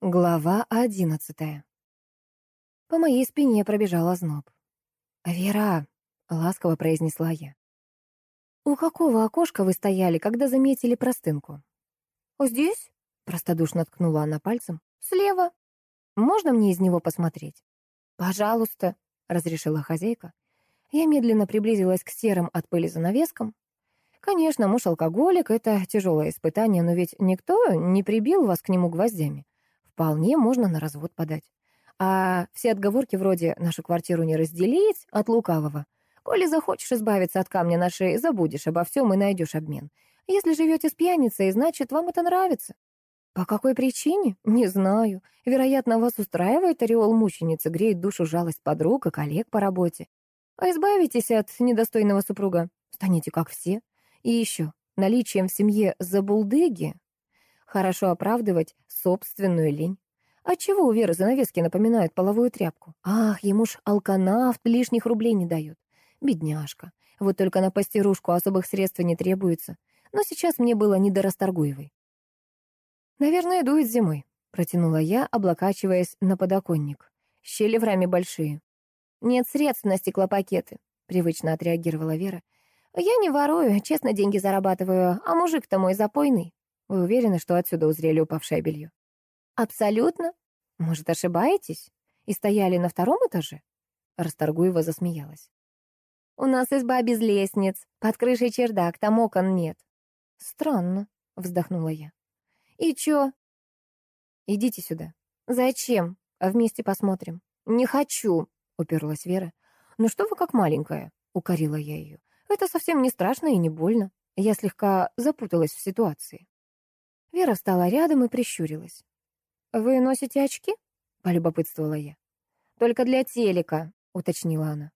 Глава одиннадцатая. По моей спине пробежал озноб. «Вера», — ласково произнесла я, — «у какого окошка вы стояли, когда заметили простынку?» «Здесь?» — простодушно ткнула она пальцем. «Слева». «Можно мне из него посмотреть?» «Пожалуйста», — разрешила хозяйка. Я медленно приблизилась к серым от пыли занавескам. Конечно, муж алкоголик — это тяжелое испытание, но ведь никто не прибил вас к нему гвоздями. Вполне можно на развод подать. А все отговорки вроде «нашу квартиру не разделить» от лукавого. Коли захочешь избавиться от камня на шее, забудешь обо всем и найдешь обмен. Если живете с пьяницей, значит, вам это нравится. По какой причине? Не знаю. Вероятно, вас устраивает ореол мученицы, греет душу жалость подруг и коллег по работе. А избавитесь от недостойного супруга. Станете как все. И еще, наличием в семье забулдыги Хорошо оправдывать собственную лень. Отчего у Веры занавески напоминают половую тряпку? Ах, ему ж алканавт лишних рублей не дает. Бедняжка. Вот только на постирушку особых средств не требуется. Но сейчас мне было не до Расторгуевой. «Наверное, дует зимой», — протянула я, облокачиваясь на подоконник. «Щели в раме большие». «Нет средств на стеклопакеты», — привычно отреагировала Вера. «Я не ворую, честно деньги зарабатываю, а мужик-то мой запойный». Вы уверены, что отсюда узрели упавшее белье? Абсолютно. Может, ошибаетесь? И стояли на втором этаже? Расторгуева засмеялась. У нас изба без лестниц, под крышей чердак, там окон нет. Странно, вздохнула я. И чё? Идите сюда. Зачем? А вместе посмотрим. Не хочу, уперлась Вера. Ну что вы как маленькая? Укорила я ее. Это совсем не страшно и не больно. Я слегка запуталась в ситуации. Вера встала рядом и прищурилась. «Вы носите очки?» — полюбопытствовала я. «Только для телека», — уточнила она.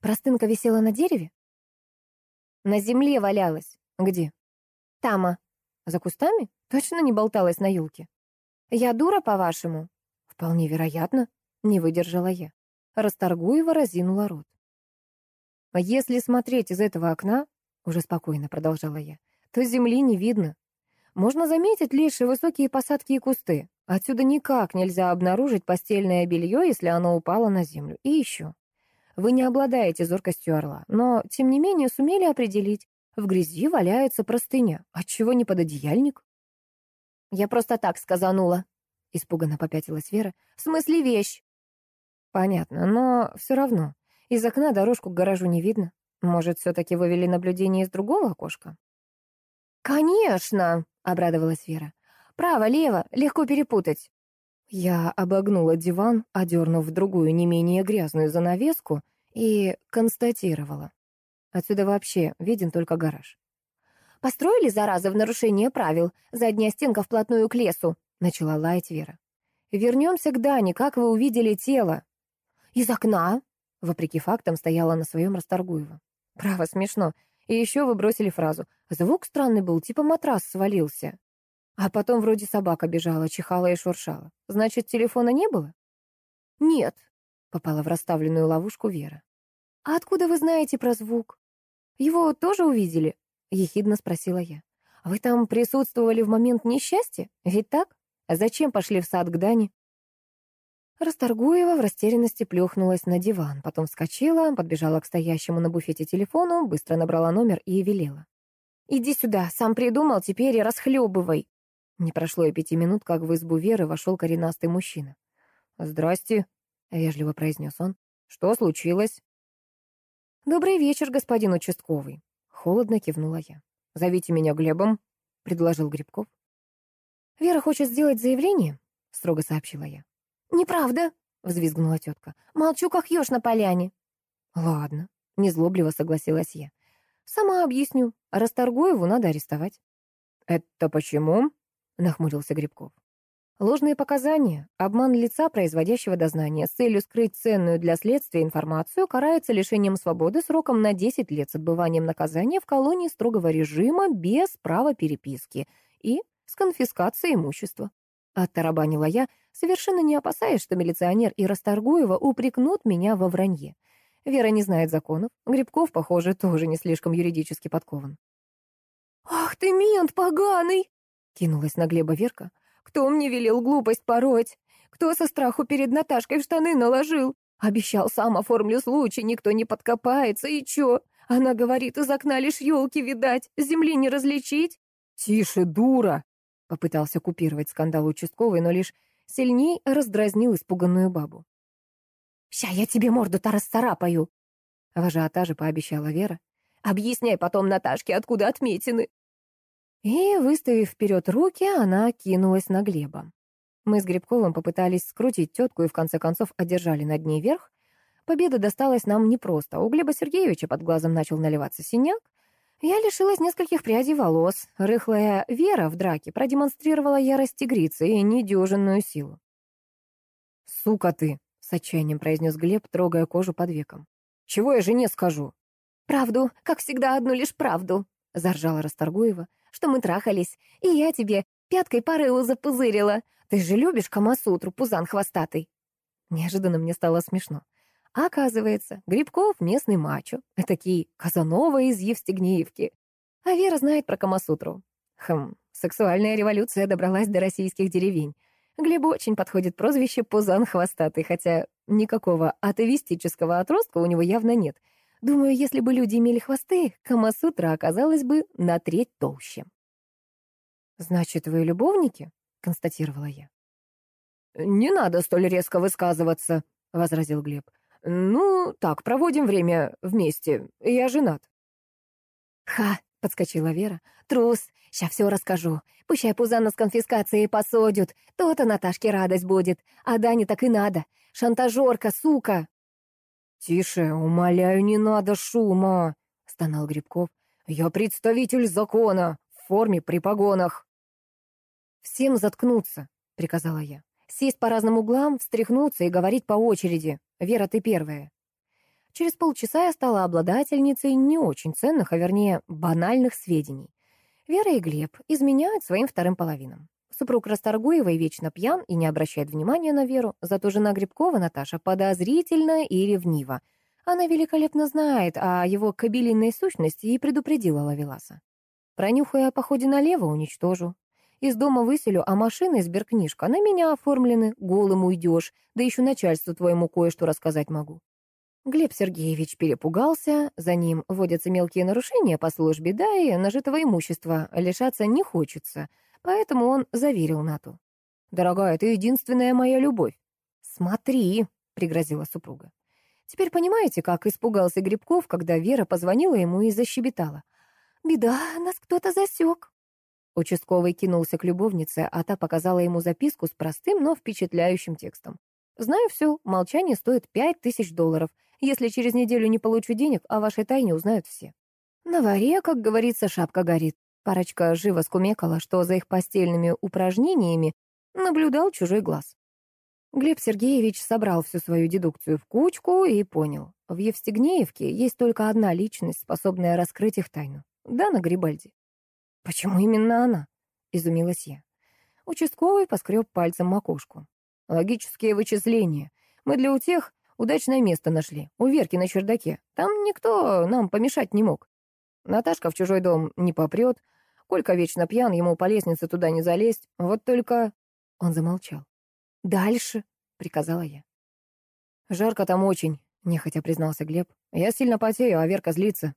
«Простынка висела на дереве?» «На земле валялась». «Где?» «Тама». «За кустами? Точно не болталась на юлке?» «Я дура, по-вашему?» «Вполне вероятно», — не выдержала я. Расторгуева разинула рот. «А если смотреть из этого окна, — уже спокойно продолжала я, — то земли не видно. Можно заметить лишь высокие посадки и кусты. Отсюда никак нельзя обнаружить постельное белье, если оно упало на землю. И еще. Вы не обладаете зоркостью орла, но, тем не менее, сумели определить. В грязи валяется простыня. Отчего не пододеяльник? Я просто так сказанула. Испуганно попятилась Вера. В смысле вещь? Понятно, но все равно. Из окна дорожку к гаражу не видно. Может, все-таки вывели наблюдение из другого окошка? «Конечно!» — обрадовалась Вера. «Право-лево, легко перепутать». Я обогнула диван, одернув другую не менее грязную занавеску, и констатировала. Отсюда вообще виден только гараж. «Построили, зараза, в нарушение правил. Задняя стенка вплотную к лесу», — начала лаять Вера. «Вернемся к Дане. Как вы увидели тело?» «Из окна», — вопреки фактам стояла на своем Расторгуева. «Право, смешно. И еще вы бросили фразу. Звук странный был, типа матрас свалился. А потом вроде собака бежала, чихала и шуршала. Значит, телефона не было? Нет, попала в расставленную ловушку Вера. А откуда вы знаете про звук? Его тоже увидели? Ехидно спросила я. Вы там присутствовали в момент несчастья? Ведь так? А зачем пошли в сад к Дане? Расторгуева в растерянности плюхнулась на диван, потом вскочила, подбежала к стоящему на буфете телефону, быстро набрала номер и велела. «Иди сюда, сам придумал, теперь и расхлебывай». Не прошло и пяти минут, как в избу Веры вошел коренастый мужчина. «Здрасте», — вежливо произнес он. «Что случилось?» «Добрый вечер, господин участковый», — холодно кивнула я. «Зовите меня Глебом», — предложил Грибков. «Вера хочет сделать заявление», — строго сообщила я. «Неправда», — взвизгнула тетка. «Молчу, как еж на поляне». «Ладно», — незлобливо согласилась я. «Сама объясню. Расторгуеву надо арестовать». «Это почему?» — нахмурился Грибков. Ложные показания, обман лица, производящего дознание, с целью скрыть ценную для следствия информацию, карается лишением свободы сроком на 10 лет с отбыванием наказания в колонии строгого режима без права переписки и с конфискацией имущества. Оттарабанила я, совершенно не опасаясь, что милиционер и Расторгуева упрекнут меня во вранье. Вера не знает законов. Грибков, похоже, тоже не слишком юридически подкован. «Ах ты, мент поганый!» — кинулась на Глеба Верка. Кто мне велел глупость пороть? Кто со страху перед Наташкой в штаны наложил? Обещал, сам оформлю случай, никто не подкопается, и чё? Она говорит, из окна лишь елки видать, земли не различить. «Тише, дура!» — попытался купировать скандал участковый, но лишь сильней раздразнил испуганную бабу. «Ща я тебе морду-то расцарапаю!» В ажиотаже пообещала Вера. «Объясняй потом Наташке, откуда отметины!» И, выставив вперед руки, она кинулась на Глеба. Мы с Грибковым попытались скрутить тетку и в конце концов одержали над ней верх. Победа досталась нам непросто. У Глеба Сергеевича под глазом начал наливаться синяк. Я лишилась нескольких прядей волос. Рыхлая Вера в драке продемонстрировала ярость тигрицы и недюжинную силу. «Сука ты!» — с отчаянием произнес Глеб, трогая кожу под веком. «Чего я жене скажу?» «Правду, как всегда, одну лишь правду», — заржала Расторгуева, «что мы трахались, и я тебе пяткой по рылу запузырила. Ты же любишь Камасутру, пузан хвостатый?» Неожиданно мне стало смешно. Оказывается, Грибков — местный мачо, такие Казанова из Евстигнеевки. А Вера знает про Камасутру. Хм, сексуальная революция добралась до российских деревень. Глебу очень подходит прозвище «Пузан хвостатый», хотя никакого атовистического отростка у него явно нет. Думаю, если бы люди имели хвосты, Камасутра оказалась бы на треть толще. «Значит, вы любовники?» — констатировала я. «Не надо столь резко высказываться», — возразил Глеб. «Ну, так, проводим время вместе. Я женат». «Ха!» — подскочила Вера. «Трус! Сейчас все расскажу. Пущай Пузана с конфискацией посадят. То-то Наташке радость будет. А Дане так и надо. Шантажерка, сука!» «Тише, умоляю, не надо шума!» — стонал Грибков. «Я представитель закона, в форме при погонах». «Всем заткнуться», — приказала я. «Сесть по разным углам, встряхнуться и говорить по очереди. Вера, ты первая». Через полчаса я стала обладательницей не очень ценных, а вернее банальных сведений. Вера и Глеб изменяют своим вторым половинам. Супруг Расторгуевой вечно пьян и не обращает внимания на Веру, зато жена Грибкова, Наташа, подозрительна и ревнива. Она великолепно знает о его кабелиной сущности и предупредила Лавеласа. Пронюхая о походе налево, уничтожу. Из дома выселю, а машины из сберкнижка на меня оформлены, голым уйдешь, да еще начальству твоему кое-что рассказать могу. Глеб Сергеевич перепугался, за ним водятся мелкие нарушения по службе, да и нажитого имущества лишаться не хочется, поэтому он заверил Нату. «Дорогая, ты единственная моя любовь». «Смотри», — пригрозила супруга. Теперь понимаете, как испугался Грибков, когда Вера позвонила ему и защебетала. «Беда, нас кто-то засек». Участковый кинулся к любовнице, а та показала ему записку с простым, но впечатляющим текстом. «Знаю все, молчание стоит пять тысяч долларов. Если через неделю не получу денег, о вашей тайне узнают все». На варе, как говорится, шапка горит. Парочка живо скумекала, что за их постельными упражнениями наблюдал чужой глаз. Глеб Сергеевич собрал всю свою дедукцию в кучку и понял. В Евстигнеевке есть только одна личность, способная раскрыть их тайну. Дана Грибальди. «Почему именно она?» — изумилась я. Участковый поскреб пальцем макушку. «Логические вычисления. Мы для утех удачное место нашли. У Верки на чердаке. Там никто нам помешать не мог. Наташка в чужой дом не попрет. Колька вечно пьян, ему по лестнице туда не залезть. Вот только...» Он замолчал. «Дальше», — приказала я. «Жарко там очень», — нехотя признался Глеб. «Я сильно потею, а Верка злится».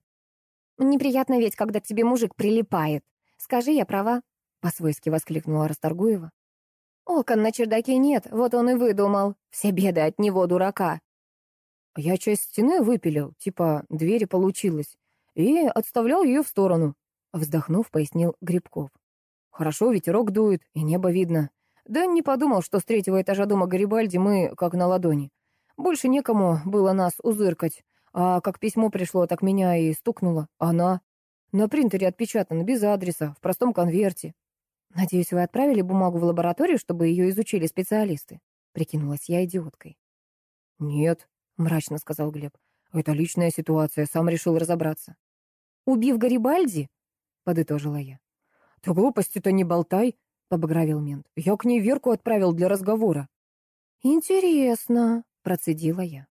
«Неприятно ведь, когда к тебе мужик прилипает», «Скажи, я права?» — по-свойски воскликнула Расторгуева. «Окон на чердаке нет, вот он и выдумал. Все беды от него, дурака». «Я часть стены выпилил, типа двери получилось, и отставлял ее в сторону», — вздохнув, пояснил Грибков. «Хорошо, ветерок дует, и небо видно. Да не подумал, что с третьего этажа дома Гарибальди мы как на ладони. Больше некому было нас узыркать, а как письмо пришло, так меня и стукнуло. Она. На принтере отпечатано, без адреса, в простом конверте. Надеюсь, вы отправили бумагу в лабораторию, чтобы ее изучили специалисты? Прикинулась я идиоткой. Нет, мрачно сказал Глеб. Это личная ситуация, сам решил разобраться. Убив Гарибальди? Подытожила я. Да глупости-то не болтай, побагровел мент. Я к ней Верку отправил для разговора. Интересно, процедила я.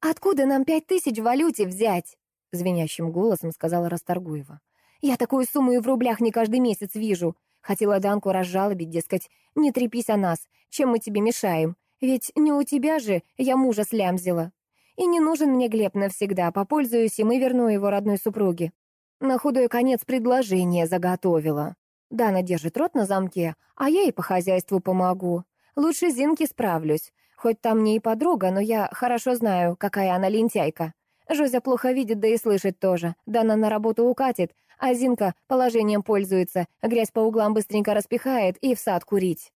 «Откуда нам пять тысяч в валюте взять?» — звенящим голосом сказала Расторгуева. «Я такую сумму и в рублях не каждый месяц вижу. Хотела Данку разжалобить, дескать, не трепись о нас, чем мы тебе мешаем. Ведь не у тебя же я мужа слямзила. И не нужен мне Глеб навсегда, попользуюсь им и верну его родной супруге. На худой конец предложение заготовила. Дана держит рот на замке, а я ей по хозяйству помогу. Лучше Зинки справлюсь. Хоть там не и подруга, но я хорошо знаю, какая она лентяйка. Жозя плохо видит, да и слышит тоже. Дана на работу укатит, а Зинка положением пользуется, грязь по углам быстренько распихает и в сад курить.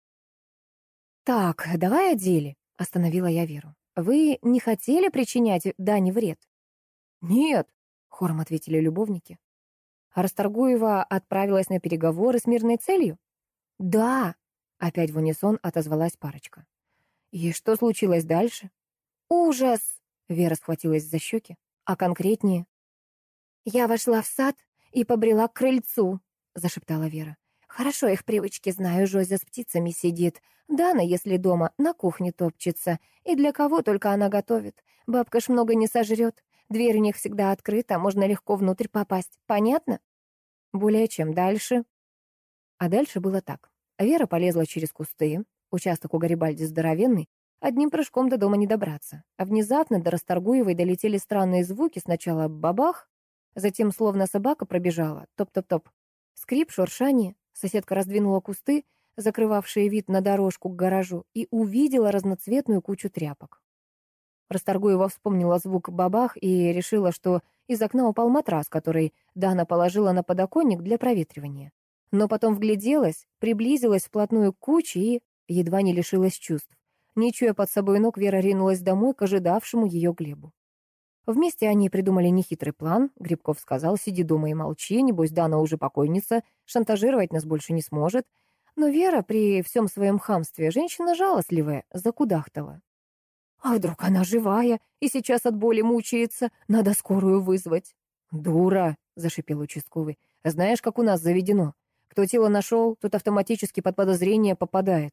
«Так, давай о деле», — остановила я Веру. «Вы не хотели причинять Дане вред?» «Нет», — хором ответили любовники. А Расторгуева отправилась на переговоры с мирной целью? «Да», — опять в унисон отозвалась парочка. «И что случилось дальше?» «Ужас!» — Вера схватилась за щеки. «А конкретнее?» «Я вошла в сад и побрела к крыльцу», — зашептала Вера. «Хорошо их привычки знаю, Жозя с птицами сидит. Дана, если дома, на кухне топчется. И для кого только она готовит. Бабка ж много не сожрет. Дверь у них всегда открыта, можно легко внутрь попасть. Понятно? Более чем дальше. А дальше было так. Вера полезла через кусты. Участок у Гарибальди здоровенный. Одним прыжком до дома не добраться. А внезапно до Расторгуевой долетели странные звуки. Сначала бабах, затем словно собака пробежала. Топ-топ-топ. Скрип, шуршание. Соседка раздвинула кусты, закрывавшие вид на дорожку к гаражу, и увидела разноцветную кучу тряпок. Расторгуева вспомнила звук бабах и решила, что из окна упал матрас, который Дана положила на подоконник для проветривания. Но потом вгляделась, приблизилась вплотную к куче и едва не лишилась чувств. Не чуя под собой ног, Вера ринулась домой к ожидавшему ее Глебу. Вместе они придумали нехитрый план. Грибков сказал, сиди дома и молчи, небось Дана уже покойница, шантажировать нас больше не сможет. Но Вера при всем своем хамстве, женщина жалостливая, закудахтала. А вдруг она живая и сейчас от боли мучается? Надо скорую вызвать. Дура, зашипел участковый. Знаешь, как у нас заведено? Кто тело нашел, тот автоматически под подозрение попадает.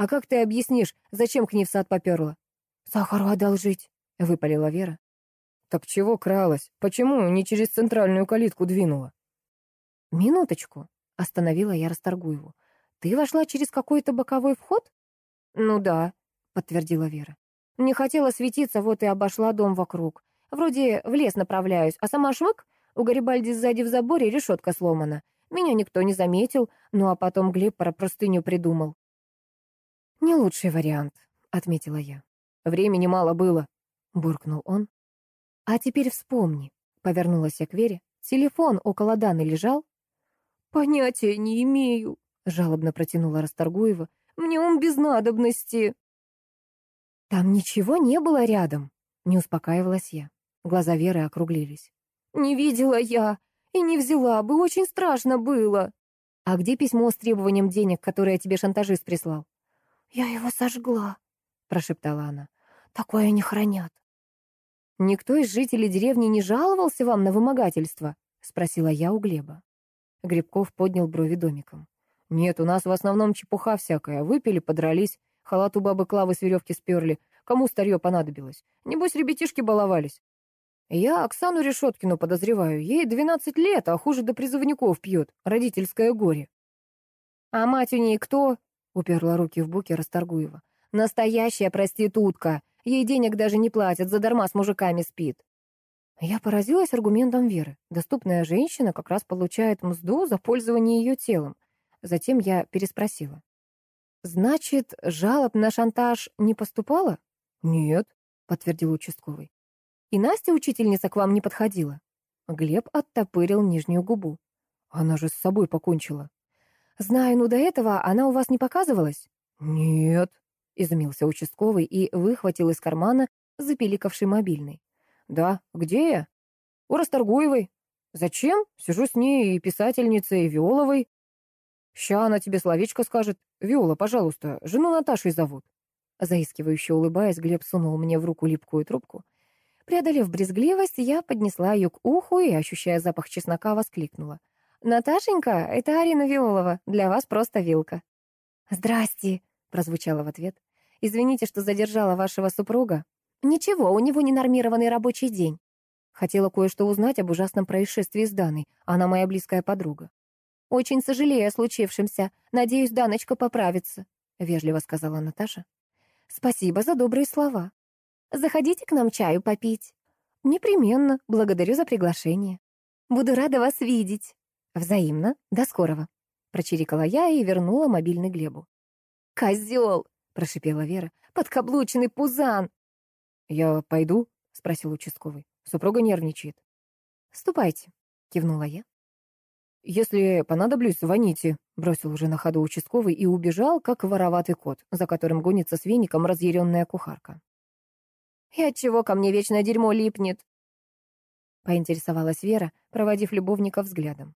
А как ты объяснишь, зачем к ней в сад поперла? Сахару одолжить, выпалила Вера. Так чего кралась? Почему не через центральную калитку двинула? Минуточку, остановила я Расторгуеву. Ты вошла через какой-то боковой вход? Ну да, подтвердила Вера. Не хотела светиться, вот и обошла дом вокруг. Вроде в лес направляюсь, а сама швык, у Гарибальди сзади в заборе решетка сломана. Меня никто не заметил, ну а потом Глеб про простыню придумал. «Не лучший вариант», — отметила я. «Времени мало было», — буркнул он. «А теперь вспомни», — повернулась я к Вере. «Телефон около Даны лежал?» «Понятия не имею», — жалобно протянула Расторгуева. «Мне он без надобности». «Там ничего не было рядом», — не успокаивалась я. Глаза Веры округлились. «Не видела я и не взяла бы, очень страшно было». «А где письмо с требованием денег, которое тебе шантажист прислал?» «Я его сожгла», — прошептала она. «Такое не хранят». «Никто из жителей деревни не жаловался вам на вымогательство?» — спросила я у Глеба. Грибков поднял брови домиком. «Нет, у нас в основном чепуха всякая. Выпили, подрались. Халат у бабы Клавы с веревки сперли. Кому старье понадобилось? Небось, ребятишки баловались. Я Оксану Решеткину подозреваю. Ей двенадцать лет, а хуже до призывников пьет. Родительское горе. А мать у ней кто? Уперла руки в боки Расторгуева. Настоящая проститутка. Ей денег даже не платят, задарма с мужиками спит. Я поразилась аргументом Веры. Доступная женщина как раз получает мзду за пользование ее телом. Затем я переспросила. «Значит, жалоб на шантаж не поступало?» «Нет», — подтвердил участковый. «И Настя, учительница, к вам не подходила?» Глеб оттопырил нижнюю губу. «Она же с собой покончила». «Знаю, но до этого она у вас не показывалась?» «Нет», — изумился участковый и выхватил из кармана запиликавший мобильный. «Да, где я?» «У Расторгуевой». «Зачем? Сижу с ней и писательницей Виоловой». «Ща она тебе словечко скажет. Виола, пожалуйста, жену Наташей зовут». Заискивающе улыбаясь, Глеб сунул мне в руку липкую трубку. Преодолев брезгливость, я поднесла ее к уху и, ощущая запах чеснока, воскликнула. «Наташенька, это Арина Виолова. Для вас просто вилка». «Здрасте», — прозвучало в ответ. «Извините, что задержала вашего супруга». «Ничего, у него ненормированный рабочий день». Хотела кое-что узнать об ужасном происшествии с Даной. Она моя близкая подруга. Очень сожалею о случившемся. Надеюсь, Даночка поправится», — вежливо сказала Наташа. «Спасибо за добрые слова. Заходите к нам чаю попить». «Непременно. Благодарю за приглашение. Буду рада вас видеть». «Взаимно. До скорого», — прочирикала я и вернула мобильный Глебу. «Козел!» — прошипела Вера. «Подкаблученный пузан!» «Я пойду?» — спросил участковый. Супруга нервничает. «Ступайте», — кивнула я. «Если понадоблюсь, звоните», — бросил уже на ходу участковый и убежал, как вороватый кот, за которым гонится с веником разъяренная кухарка. «И отчего ко мне вечное дерьмо липнет?» — поинтересовалась Вера, проводив любовника взглядом.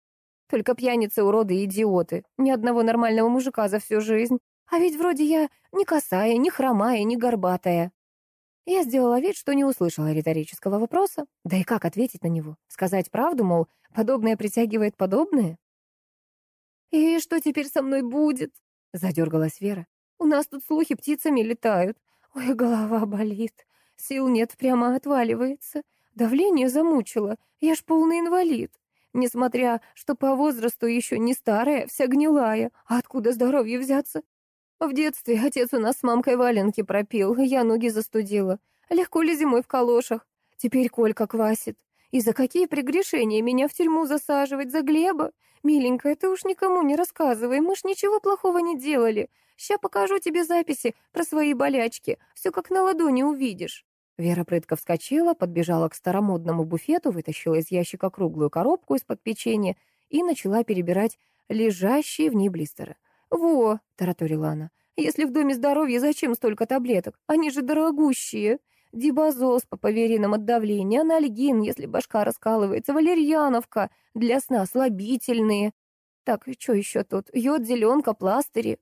«Только пьяницы, уроды и идиоты. Ни одного нормального мужика за всю жизнь. А ведь вроде я не косая, не хромая, не горбатая». Я сделала вид, что не услышала риторического вопроса. Да и как ответить на него? Сказать правду, мол, подобное притягивает подобное? «И что теперь со мной будет?» — задергалась Вера. «У нас тут слухи птицами летают. Ой, голова болит. Сил нет, прямо отваливается. Давление замучило. Я ж полный инвалид. Несмотря, что по возрасту еще не старая, вся гнилая. А откуда здоровье взяться? В детстве отец у нас с мамкой валенки пропил, я ноги застудила. Легко ли зимой в калошах? Теперь Колька квасит. И за какие прегрешения меня в тюрьму засаживать? За Глеба? Миленькая, ты уж никому не рассказывай, мы ж ничего плохого не делали. Ща покажу тебе записи про свои болячки. Все как на ладони увидишь. Вера прытко вскочила, подбежала к старомодному буфету, вытащила из ящика круглую коробку из-под печенья и начала перебирать лежащие в ней блистеры. «Во!» — тараторила она. «Если в доме здоровья, зачем столько таблеток? Они же дорогущие. Дибазос по поверенным от давления, анальгин, если башка раскалывается, валерьяновка, для сна слабительные. Так, что еще тут? Йод, зеленка, пластыри.